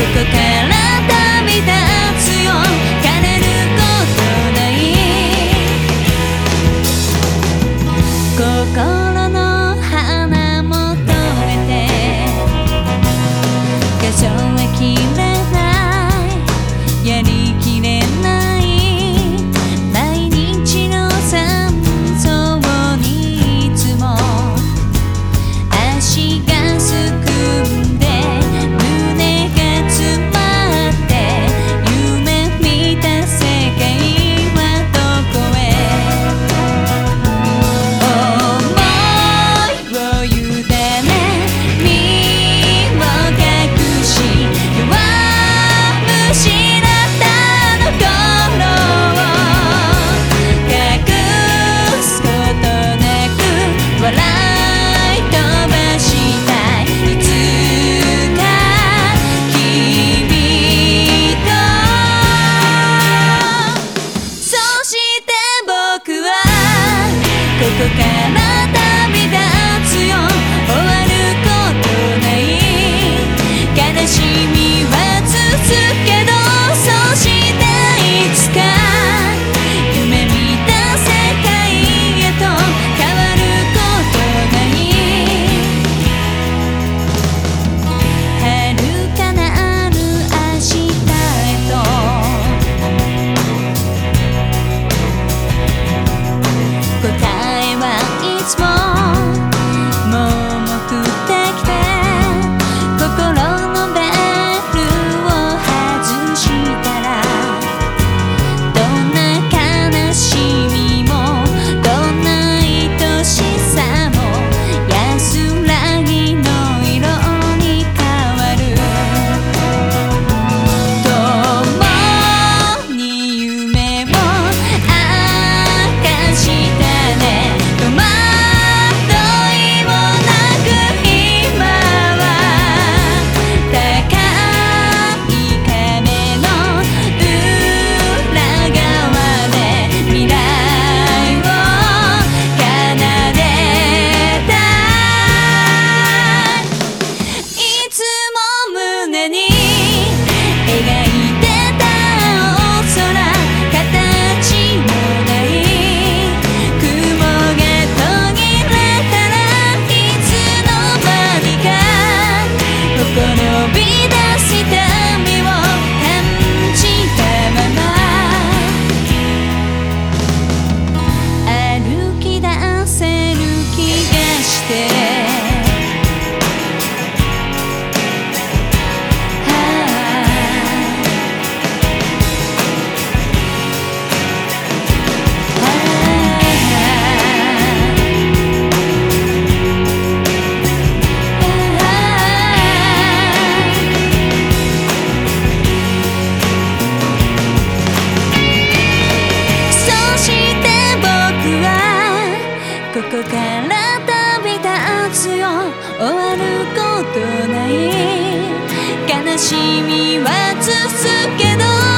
Tô, tô. からここからつよ終わることない悲しみは続けど